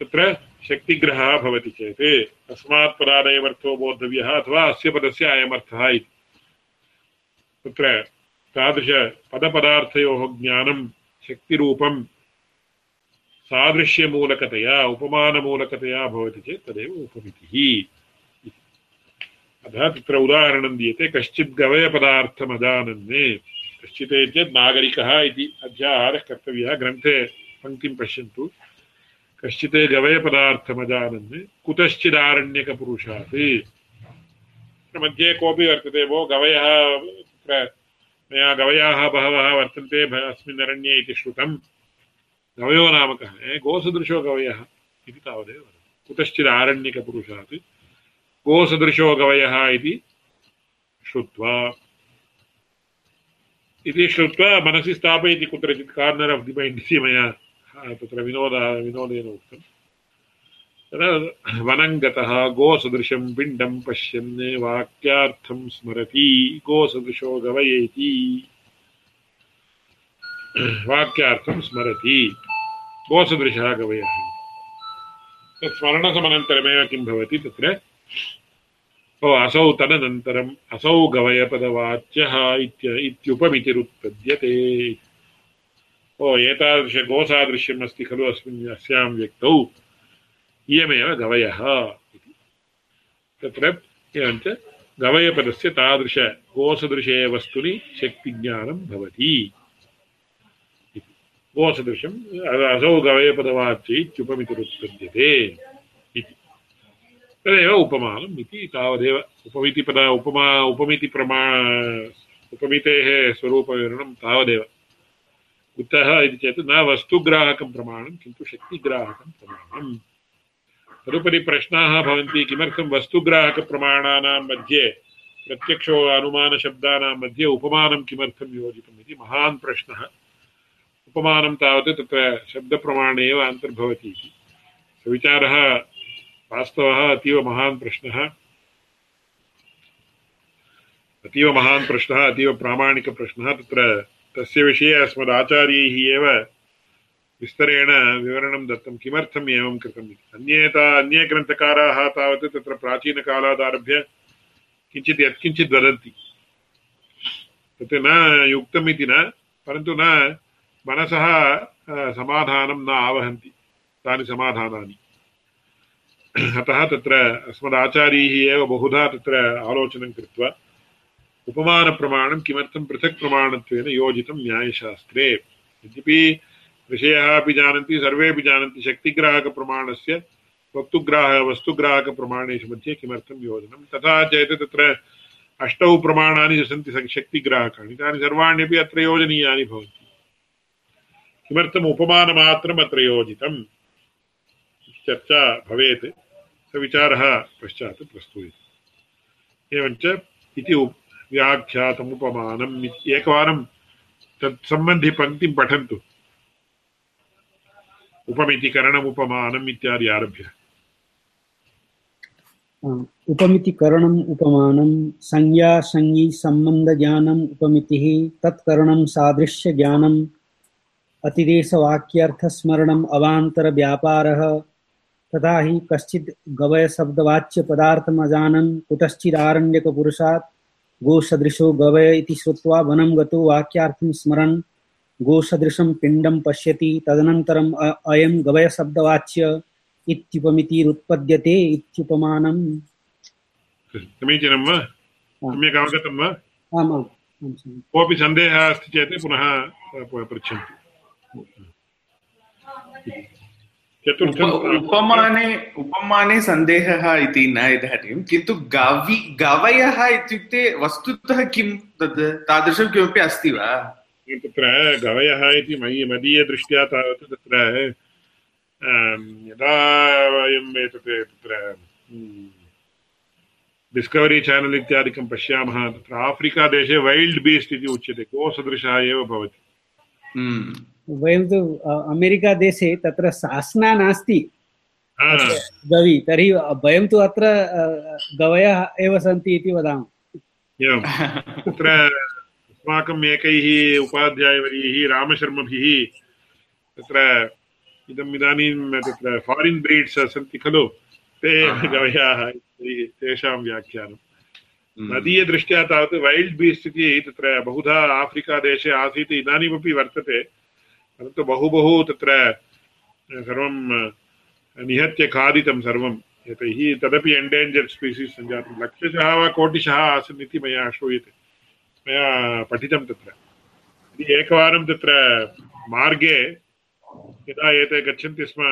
तत्र शक्तिग्रहः भवति चेत्, तस्मात् पदादयमर्थो बोद्धव्यः अथवा अस्य पदस्य अयमर्थः इति। तत्र तादृशपदपदार्थयोः ज्ञानं शक्तिरूपं सादृश्यमूलकतया, उपमानमूलकतया भवति चेत् तदेव उपमितिः अतः तत्र उदाहरणं दीयते, कश्चित् गवयपदार्थमजानन्ने कश्चित् चेत् नागरिकः इति अध्याहारः कर्तव्यः ग्रन्थे पङ्क्तिं पश्यन्तु। कश्चित् गवयपदार्थमजानन् कुतश्चिदारण्यकपुरुषात् मध्ये कोऽपि वर्तते भो गवयः, तत्र मया गवयाः बहवः वर्तन्ते अस्मिन् अरण्ये इति श्रुतं गवयो नाम कः गोसदृशो गवयः इति तावदेव। कुतश्चिदारण्यकपुरुषात्। गोसदृशो गवयः इति श्रुत्वा। इति श्रुत्वा मनसि स्थापयति कुत्रचित् कार्नर् आफ् दि मैण्ड् इति मया तत्र विनोदः, विनोदेन उक्तं। तदा वनं गतः, गोसदृशं पिण्डं पश्यन्, वाक्यार्थं स्मरति, गोसदृशो गवयेति। वाक्यार्थं स्मरति, गोसदृशः गवयः। तत् स्मरणसमनन्तरमेव किं भवति तत्र? ओ, असौ तदनन्तरम् असौ गवयपदवाच्यः इत्युपमितिरुत्पद्यते। ओ एतादृशगोसादृश्यम् अस्ति खलु अस्मिन् अस्यां व्यक्तौ। इयमेव गवयः इति। तत्र एवञ्च गवयपदस्य तादृश गोसदृशे वस्तुनि शक्तिज्ञानं भवति। गोसदृशम्, असौ गवयपदवाच्य इत्युपमितिरुत्पद्यते। इति तदेव उपमानम् इति तावदेव उपमितिपद उपमा उपमितिप्रमा उपमितेः स्वरूपविवरणं तावदेव। कुतः इति चेत् न वस्तुग्राहकं प्रमाणं, किन्तु शक्तिग्राहकं प्रमाणम्। तदुपरि प्रश्नाः भवन्ति, किमर्थं वस्तुग्राहकप्रमाणानां मध्ये, प्रत्यक्षो अनुमानशब्दानां मध्ये उपमानं किमर्थं योजितम् इति महान् प्रश्नः। उपमानं तावत् तत्र शब्दप्रमाणे एव अन्तर्भवति इति। सविचारः वास्तवः अतीव महान् प्रश्नः। अतीव महान् प्रश्नः, अतीव प्रामाणिकप्रश्नः तत्र तस्य विषये अस्मदाचार्यैः एव विस्तरेण विवरणं दत्तं, किमर्थम् एवं कृतम् इति। अन्ये ता अन्ये ग्रन्थकाराः तावत् तत्र प्राचीनकालादारभ्य किञ्चित् यत्किञ्चित् वदन्ति। तत् न युक्तम् इति न, परन्तु न मनसः समाधानं न आवहन्ति। तानि समाधानानि। अतः तत्र अस्मदाचार्यैः एव बहुधा तत्र आलोचनं कृत्वा उपमानप्रमाणं किमर्थं पृथक् प्रमाणत्वेन योजितं न्यायशास्त्रे। यद्यपि ऋषयः अपि जानन्ति, सर्वेपि जानन्ति शक्तिग्राहकप्रमाणस्य, वक्तुग्राह, वस्तुग्राहकप्रमाणेषु मध्ये किमर्थं योजनं। तथा चेत् तत्र अष्टौ प्रमाणानि सन्ति शक्तिग्राहकाणि। तानि सर्वाण्यपि अत्र योजनीयानि भवन्ति। किमर्थम् उपमानमात्रम् अत्र योजितम्? चर्चा भवेत्। स विचारः पश्चात् प्रस्तूयते। एवञ्च इति व्याख्यातमुपमानम् एकवारं तत्सम्बन्धिपङ्क्तिं पठन्तु। उपमितिकरणमुपमानम् इत्यादि आरभ्य। उपमितिकरणम् उपमानं संज्ञा, संज्ञी, सम्बन्धज्ञानम्, उपमितिः तत्करणं सादृश्यज्ञानम्, अतिदेशवाक्यर्थस्मरणम्, अवान्तरव्यापारः तथा हि कश्चित् गवयशब्दवाच्यपदार्थमजानन् कुतश्चिदारण्यकपुरुषात् गोसदृशो गवय इति श्रुत्वा वनं गतो वाक्यार्थं स्मरन् गोसदृशं पिण्डं पश्यति तदनन्तरम् अयं गवयशब्दवाच्य इत्युपमितिरुत्पद्यते इत्युपमानम्। समीचीनं वा? सम्यक् अवगतं वा? आम् आम् कोऽपि सन्देहः अस्ति चेत् पुनः पृच्छन्तु। उपमाने उपमाने सन्देहः इति न इदानीं किन्तु गवि गवयः इत्युक्ते वस्तुतः किं तद्? तादृशं किमपि अस्ति वा? तत्र गवयः इति मयि मदीयदृष्ट्या तावत् तत्र यदा वयम् एतत् तत्र डिस्कवरी चेनल् इत्यादिकं पश्यामः तत्र आफ्रिकादेशे वैल्ड् बीस्ट् इति उच्यते। गोसदृशः एव भवति। वयं तु अमेरिकादेशे तत्र सासना नास्ति। गवि तर्हि वयं तु अत्र गवयः एव सन्ति इति वदामः। एवं। तत्र अस्माकम् एकैः उपाध्यायवर्यैः रामशर्मभिः तत्र इदम् इदानीं तत्र फारिन् ब्रीड्स् सन्ति खलु ते गवयाः तेषां व्याख्यानं मदीयदृष्ट्या तावत् वैल्ड् बीस्ट् इति तत्र बहुधा आफ्रिकादेशे आसीत् इदानीमपि वर्तते। परन्तु बहु बहु तत्र सर्वं निहत्य खादितं सर्वं। यतैः तदपि एण्डेञ्जर्ड् स्पीसीस् सञ्जातं। लक्षशः वा कोटिशः आसन् इति मया श्रूयते। मया पठितं तत्र। यदि एकवारं तत्र मार्गे, यदा एते गच्छन्ति स्म,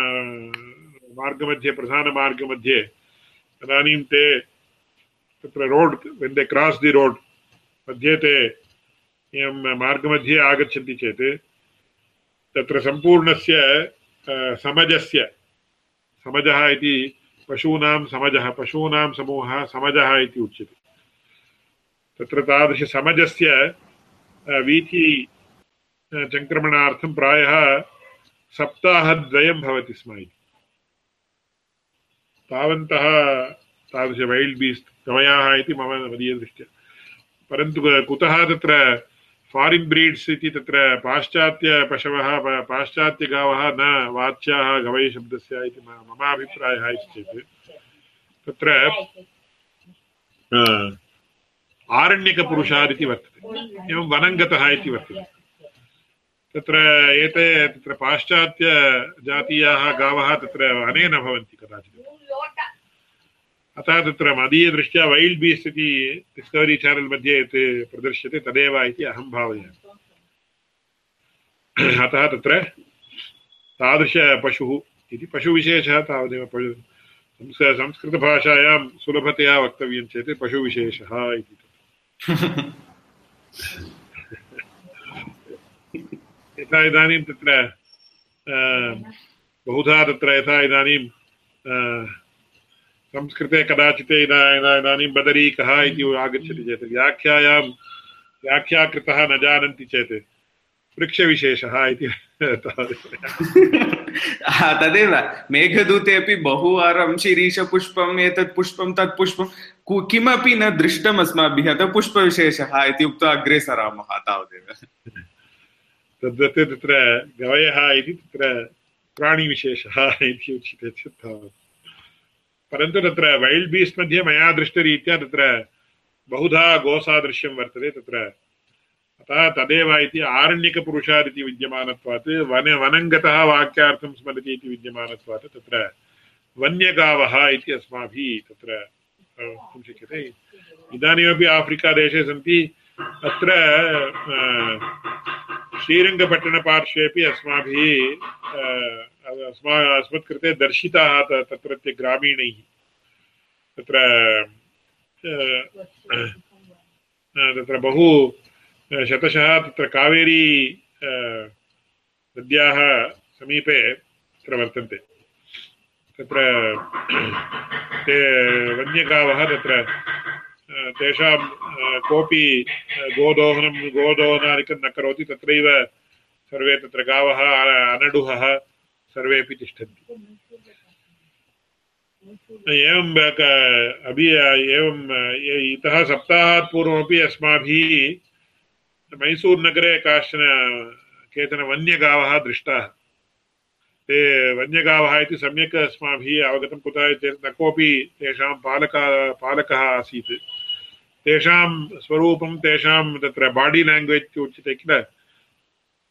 मार्गमध्ये, प्रधानमार्गमध्ये, तदानीं ते तत्र road when they cross the road मध्ये ते एवं मार्गमध्ये आगच्छन्ति चेत् तत्र सम्पूर्णस्य समजस्य। समजः इति पशूनां, समजः पशूनां समूहः, समजः इति उच्यते। तत्र तादृशसमजस्य वीथि चङ्क्रमणार्थं प्रायः सप्ताहद्वयं भवति स्म इति। तावन्तः तादृश वैल्ड् बीस्ट् गवयाः इति मम मदीयदृष्ट्या परन्तु कुतः तत्र फारिन् ब्रीड्स् इति तत्र पाश्चात्यपशवः पाश्चात्यगावः न वाच्याः गवयशब्दस्य इति मम अभिप्रायः इति चेत् तत्र आरण्यकपुरुषादिति वर्तते। एवं वनङ्गतः इति वर्तते। तत्र एते, तत्र पाश्चात्यजातीयाः गावः तत्र भवन्ति कदाचित्। अतः तत्र मदीयदृष्ट्या वैल्ड् बीस् इति डिस्कवरी चानल् मध्ये यत् प्रदर्श्यते, तदेव इति अहं भावयामि। अतः तत्र तादृशपशुः इति पशुविशेषः तावदेव पशु संस्कृतभाषायां सुलभतया वक्तव्यं चेत् पशुविशेषः इति। यथा इदानीं तत्र बहुधा तत्र यथा इदानीं संस्कृते कदाचित् इदानीं बदरीकः इति आगच्छति चेत् व्याख्यायां न जानन्ति चेत् वृक्षविशेषः इति तदेव। मेघदूते अपि बहुवारं शिरीषपुष्पम् एतत् पुष्पं तत् पुष्पं किमपि न दृष्टम् अस्माभिः अतः पुष्पविशेषः इति उक्त्वा अग्रे सरामः तावदेव। तद्वत् तत्र गवयः इति तत्र प्राणिविशेषः इति उच्यते चेत् तावत्। परन्तु तत्र वैल्ड् बीस्ट् मध्ये मया दृष्टरीत्या तत्र बहुधा गोसादृश्यं वर्तते तत्र। अतः तदेव इति आरण्यकपुरुषादिति विद्यमानत्वात्, वन, वनङ्गतः वाक्यार्थं स्मरति इति विद्यमानत्वात् तत्र। वन्यगावः इति अस्माभिः तत्र वक्तुं शक्यते। इदानीमपि आफ्रिकादेशे सन्ति। अत्र श्रीरङ्गपट्टणपार्श्वेपि अस्माभिः अस्मा अस्मत्कृते दर्शिताः तत्रत्य ग्रामीणैः। तत्र तत्र बहु शतशः तत्र कावेरी नद्याः समीपे तत्र वर्तन्ते। तत्र, ते वन्यगावः तत्र तेषां कोऽपि गोदोहनं गोदोहनादिकं न करोति, तत्रैव सर्वे तत्र गावः अनडुहः सर्वेपि तिष्ठन्ति। एवं अभि, एवं इतः सप्ताहात् पूर्वमपि अस्माभिः मैसूरुनगरे काश्चन केचन वन्यगावः दृष्टाः। ते वन्यगावः इति सम्यक् अस्माभिः अवगतं कुतः चेत् न कोऽपि तेषां पालकः पालकः आसीत्। तेषां स्वरूपं, तेषां तत्र बाडि लाङ्ग्वेज् उच्यते किल?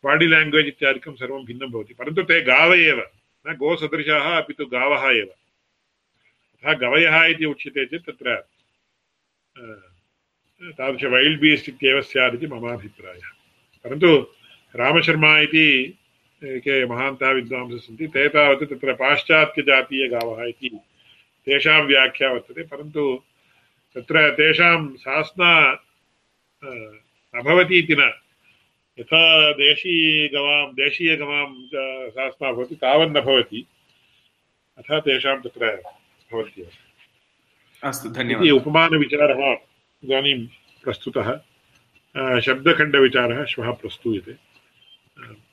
बाडि लाङ्ग्वेज् इत्यादिकं सर्वं भिन्नं भवति। परन्तु ते गाव एव, न गोसदृशाः, अपि तु गावः एव। अतः गवयः इति उच्यते चेत् तत्र तादृश वैल्ड् बीस्ट् इत्येव स्यात् इति मम अभिप्रायः। परन्तु रामशर्मा इति के महान्तः विद्वांसः सन्ति, ते तावत् तत्र पाश्चात्यजातीयगावः इति तेषां व्याख्या वर्तते। परन्तु तत्र तेषां सास्ना न इति न यथा देशीगवां देशीयगवां सास्ना भवति तावन्न भवति। अतः तेषां तत्र भवत्येव अस्तु धन्यवादः। उपमानविचारः इदानीं प्रस्तुतः। शब्दखण्डविचारः श्वः प्रस्तूयते।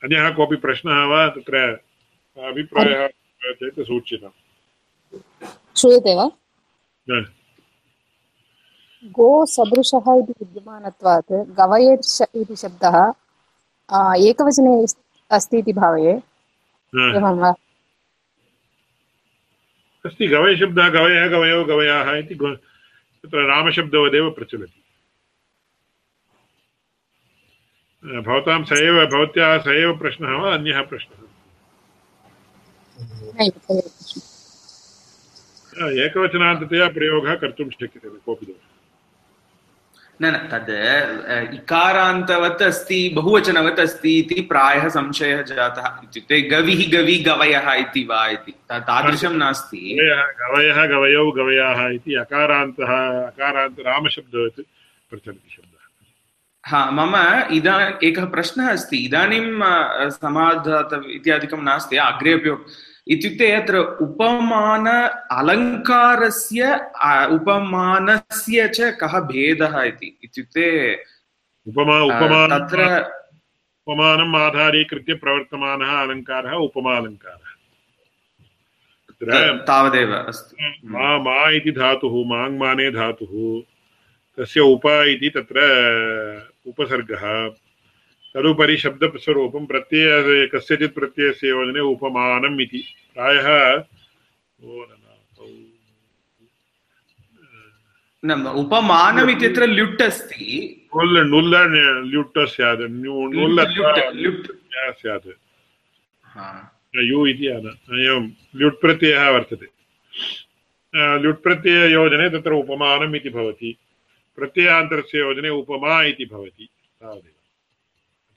अन्यः कोऽपि प्रश्नः वा? तत्र अभिप्रायः चेत् सूच्यताम् श्रूयते वा? गोसदृशः इति विद्यमानत्वात् गवयेर् इति शब्दः एकवचने अस्ति इति भावये। एवं वा? अस्ति गवयशब्दः गवयः गवयो गवयाः इति तत्र रामशब्दवदेव प्रचलति। भवतां स एव भवत्याः स एव प्रश्नः वा अन्यः प्रश्नः? एकवचनान्ततया प्रयोगः कर्तुं शक्यते कोऽपि दोषः। न न तद् इकारान्तवत् अस्ति बहुवचनवत् अस्ति इति प्रायः संशयः जातः इत्युक्ते गविः गवि गवयः इति वा इति। तादृशं नास्ति। गवयः गवयः गवयौ इति अकारान्तः अकारान्त रामशब्दवत् प्रचलति शब्दः। हा मम इदा एकः प्रश्नः अस्ति। इदानीं समाधात इत्यादिकं नास्ति। अग्रे अपि इत्युक्ते अत्र उपमान अलङ्कारस्य उपमानस्य च कः भेदः इति? इत्युक्ते उपमा उपमा तत्र उपमानम् आधारीकृत्य प्रवर्तमानः अलङ्कारः उपमालङ्कारः। तावदेव अस्तु। मा मा इति धातुः माङ्माने धातुः। तस्य उप इति तत्र उपसर्गः। तदुपरि शब्दस्वरूपं प्रत्यय कस्यचित् प्रत्ययस्य योजने उपमानम् इति। प्रायः उपमानम् इत्यत्र ल्युट् अस्ति। नुल् ल्युट् स्यात्। नुल् स्यात्। यु इति एवं ल्युट् प्रत्ययः वर्तते। ल्युट् प्रत्यययोजने तत्र उपमानम् इति भवति। प्रत्ययान्तरस्य योजने उपमा इति भवति। तावदेव।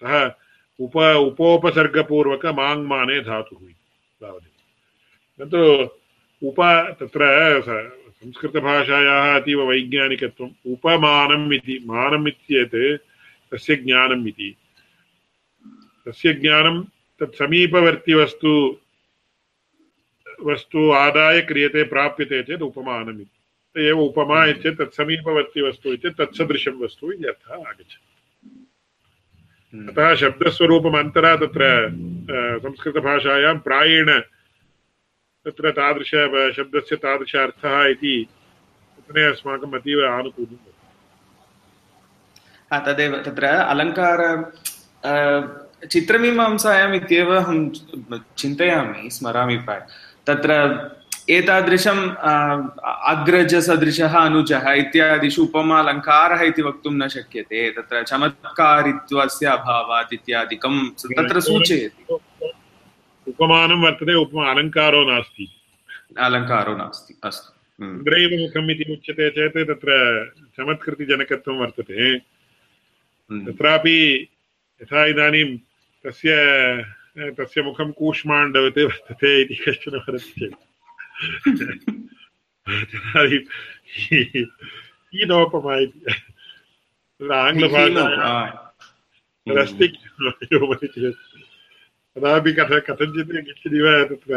अतः उप उपोपसर्गपूर्वक माङ्माने धातुः इति, तावदेव। तत्तु उप, तत्र संस्कृतभाषायाः अतीव वैज्ञानिकत्वम् उपमानम् इति, मानम् इत्येत् तस्य ज्ञानम् इति। तस्य ज्ञानं तत् समीपवर्ति वस्तु आदाय क्रियते, प्राप्यते चेत् उपमानम् इति। एव उपमा इत्येतत् तत् समीपवर्ति वस्तु इत्येतत् तत्सदृशं वस्तु इति अर्थः आगच्छति। अतः शब्दस्वरूपम् अन्तरा तत्र संस्कृतभाषायां प्रायेण तत्र तादृश शब्दस्य तादृश अर्थः इति अस्माकम् अतीव आनुकूल्यं तदेव तत्र अलङ्कार चित्रमीमांसायाम् इत्येव अहं चिन्तयामि स्मरामि प्राय तत्र एतादृशम् अग्रजसदृशः अनुजः इत्यादिषु उपमालङ्कारः इति वक्तुं न शक्यते। तत्र चमत्कारित्वस्य अभावात् इत्यादिकं तत्र सूचयति। उपमानं वर्तते उपमा अलङ्कारो नास्ति। अलङ्कारो नास्ति अस्तु। इन्द्रैव मुखम् इति उच्यते चेत् तत्र चमत्कृतिजनकत्वं वर्तते। तत्रापि यथा इदानीं तस्य तस्य मुखं कूष्माण्डवत् वर्तते इति कश्चन वदति चेत्। हीनोपमा इति आङ्ग्लभाषा चेत् कदापि कथ कथञ्चित् किञ्चिदिव तत्र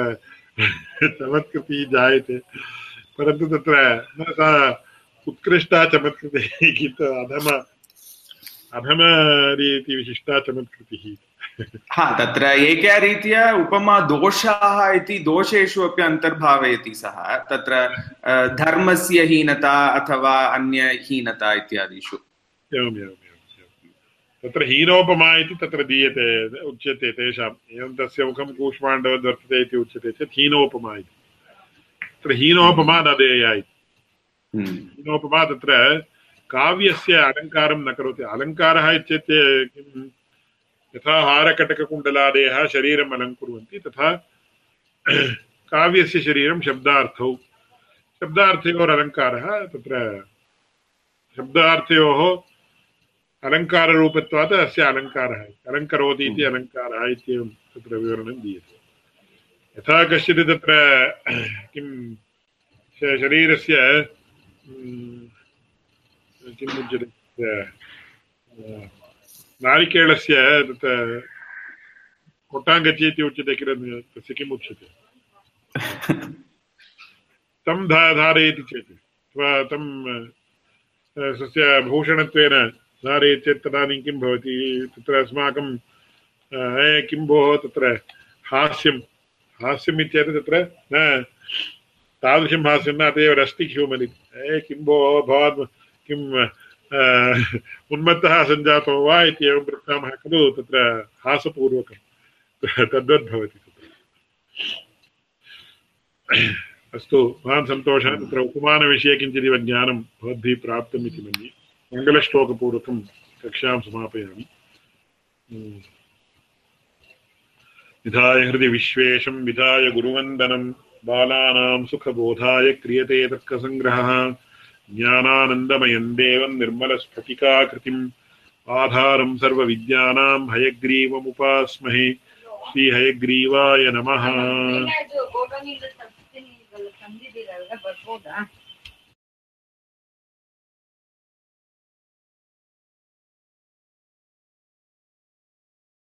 चमत्कृतिः जायते परन्तु तत्र न सा उत्कृष्टा चमत्कृतिः किन्तु अधम अधमरीति विशिष्टा चमत्कृतिः हा तत्र रीत्या उपमा दोषाः इति दोषेषु अपि अन्तर्भावयति सः। तत्र धर्मस्य हीनता अथवा अन्यहीनता इत्यादिषु। तत्र हीनोपमा इति तत्र दीयते उच्यते तेषाम्। एवं तस्य मुखं कूष्माण्डवद् वर्तते इति उच्यते चेत् हीनोपमा इति। तत्र हीनोपमा न देया इति। हम्म। हीनोपमा तत्र काव्यस्य अलङ्कारं न करोति। अलङ्कारः इत्युक्ते किं यथा हारकटककुण्डलादयः शरीरम् अलङ्कुर्वन्ति तथा काव्यस्य शरीरं शब्दार्थौ शब्दार्थयोरलङ्कारः तत्र शब्दार्थयोः अलङ्काररूपत्वात् अस्य अलङ्कारः, अलङ्करोति इति। अलङ्कारः इत्येवं तत्र विवरणं दीयते यथा कश्चित् तत्र किं शरीरस्य किम् उच्यते नारिकेलस्य तत्र कोट्टाङ्गचि इति उच्यते किल तस्य किम् उच्यते? तं धा धारयति चेत् अथवा तं स्वस्य भूषणत्वेन धारयेत् चेत् तदानीं किं भवति? तत्र अस्माकं किं भोः? तत्र हास्यं हास्यम् इत्येतत् तत्र न तादृशं हास्यं न अत एव ह्यूमन् इति। किं भोः? भवान् किं उन्मत्तः सञ्जातो वा इति एवं पृच्छामः खलु तत्र हासपूर्वकं तद्वद् भवति तत्र अस्तु महान् सन्तोषः तत्र उपमानविषये किञ्चिदिव ज्ञानं भवद्भिः प्राप्तम् इति मन्ये मङ्गलश्लोकपूर्वकं कक्षां समापयामि विधाय हृदि विश्वेशं विधाय गुरुवन्दनं बालानां सुखबोधाय क्रियते तर्कसङ्ग्रहः ज्ञानानन्दमयं देवम् निर्मलस्फटिकाकृतिम् आधारम् सर्वविद्यानाम् हयग्रीवमुपास्महे श्रीहयग्रीवाय नमः।